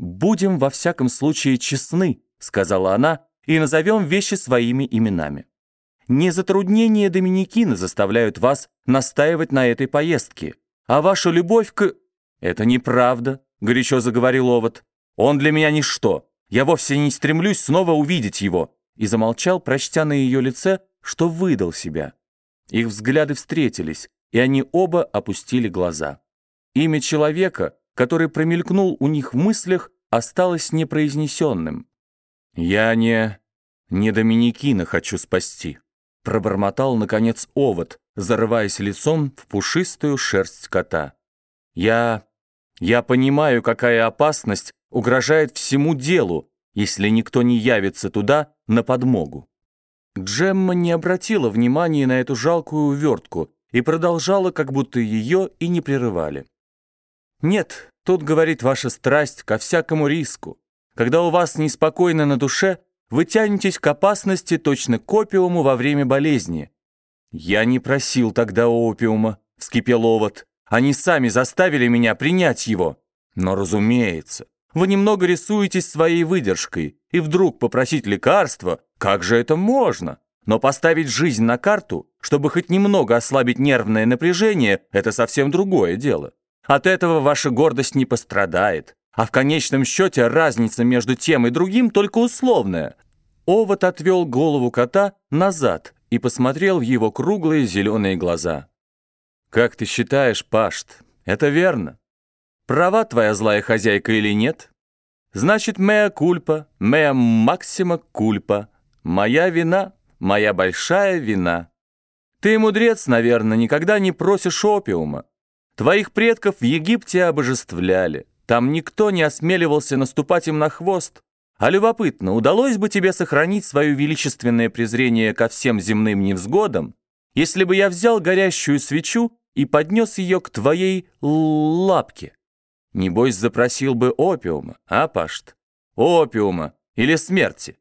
«Будем во всяком случае честны», — сказала она, «и назовем вещи своими именами. Не затруднения Доминикина заставляют вас настаивать на этой поездке, а ваша любовь к...» «Это неправда», — горячо заговорил Овод. «Он для меня ничто. Я вовсе не стремлюсь снова увидеть его». И замолчал, прочтя на ее лице, что выдал себя. Их взгляды встретились, и они оба опустили глаза. Имя человека, который промелькнул у них в мыслях, осталось непроизнесенным. «Я не... не Доминикина хочу спасти», — пробормотал, наконец, овод, зарываясь лицом в пушистую шерсть кота. «Я... я понимаю, какая опасность угрожает всему делу, если никто не явится туда на подмогу». Джемма не обратила внимания на эту жалкую увертку и продолжала, как будто ее и не прерывали. «Нет, тут, говорит, ваша страсть ко всякому риску. Когда у вас неспокойно на душе, вы тянетесь к опасности точно к опиуму во время болезни». «Я не просил тогда опиума», — вскипел овод. «Они сами заставили меня принять его». «Но, разумеется, вы немного рисуетесь своей выдержкой, и вдруг попросить лекарства, как же это можно? Но поставить жизнь на карту, чтобы хоть немного ослабить нервное напряжение, это совсем другое дело. От этого ваша гордость не пострадает, а в конечном счете разница между тем и другим только условная. Овод отвел голову кота назад и посмотрел в его круглые зеленые глаза. «Как ты считаешь, Пашт, это верно? Права твоя злая хозяйка или нет? Значит, мея кульпа, мея максима кульпа. Моя вина, моя большая вина. Ты, мудрец, наверное, никогда не просишь опиума. Твоих предков в Египте обожествляли. Там никто не осмеливался наступать им на хвост. А любопытно, удалось бы тебе сохранить свое величественное презрение ко всем земным невзгодам, если бы я взял горящую свечу и поднес ее к твоей лапке? Небось, запросил бы опиума, а, Пашт? Опиума или смерти?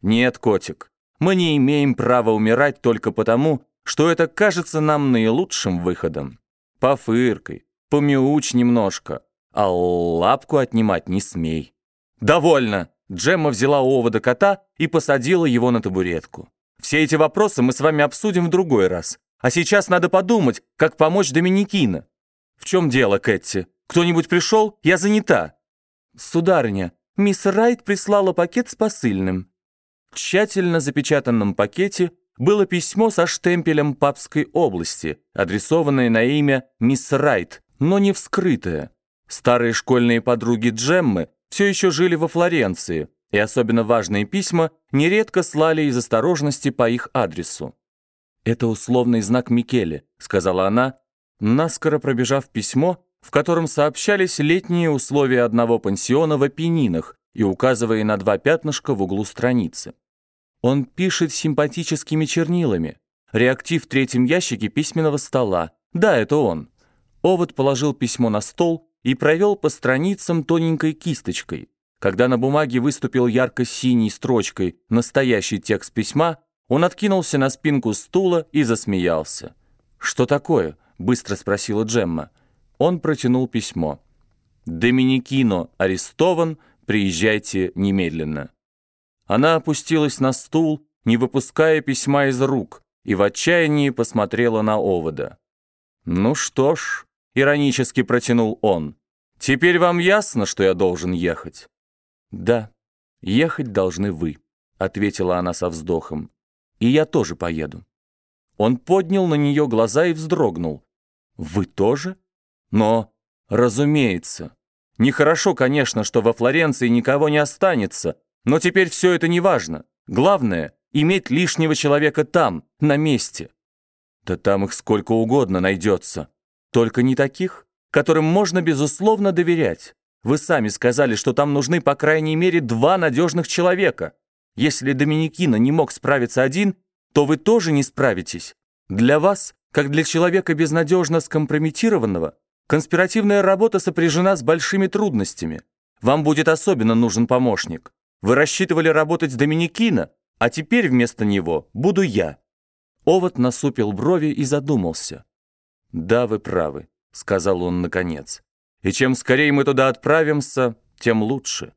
Нет, котик, мы не имеем права умирать только потому, что это кажется нам наилучшим выходом. Пофыркой, помяучь немножко, а лапку отнимать не смей. Довольно! Джемма взяла овода кота и посадила его на табуретку. Все эти вопросы мы с вами обсудим в другой раз. А сейчас надо подумать, как помочь Доминикина. В чем дело, Кэтти? Кто-нибудь пришел? Я занята. Сударыня, мисс Райт прислала пакет с посыльным. В тщательно запечатанном пакете было письмо со штемпелем Папской области, адресованное на имя мисс Райт, но не вскрытое. Старые школьные подруги Джеммы все еще жили во Флоренции, и особенно важные письма нередко слали из осторожности по их адресу. «Это условный знак Микеле», — сказала она, наскоро пробежав письмо, в котором сообщались летние условия одного пансиона в Апеннинах и указывая на два пятнышка в углу страницы. Он пишет симпатическими чернилами. Реактив в третьем ящике письменного стола. Да, это он. Овод положил письмо на стол и провел по страницам тоненькой кисточкой. Когда на бумаге выступил ярко-синей строчкой настоящий текст письма, он откинулся на спинку стула и засмеялся. «Что такое?» — быстро спросила Джемма. Он протянул письмо. «Доминикино арестован, приезжайте немедленно». Она опустилась на стул, не выпуская письма из рук, и в отчаянии посмотрела на овода. «Ну что ж», — иронически протянул он, — «теперь вам ясно, что я должен ехать?» «Да, ехать должны вы», — ответила она со вздохом. «И я тоже поеду». Он поднял на нее глаза и вздрогнул. «Вы тоже? Но, разумеется. Нехорошо, конечно, что во Флоренции никого не останется, но теперь все это не важно. Главное — иметь лишнего человека там, на месте. Да там их сколько угодно найдется. Только не таких, которым можно, безусловно, доверять. Вы сами сказали, что там нужны по крайней мере два надежных человека. Если Доминикина не мог справиться один, то вы тоже не справитесь. Для вас, как для человека безнадежно скомпрометированного, конспиративная работа сопряжена с большими трудностями. Вам будет особенно нужен помощник. Вы рассчитывали работать с Доминикино, а теперь вместо него буду я». Овод насупил брови и задумался. «Да, вы правы», — сказал он наконец. «И чем скорее мы туда отправимся, тем лучше.